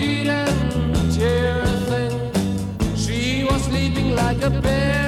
didn't tear a thing. She was sleeping like a bear.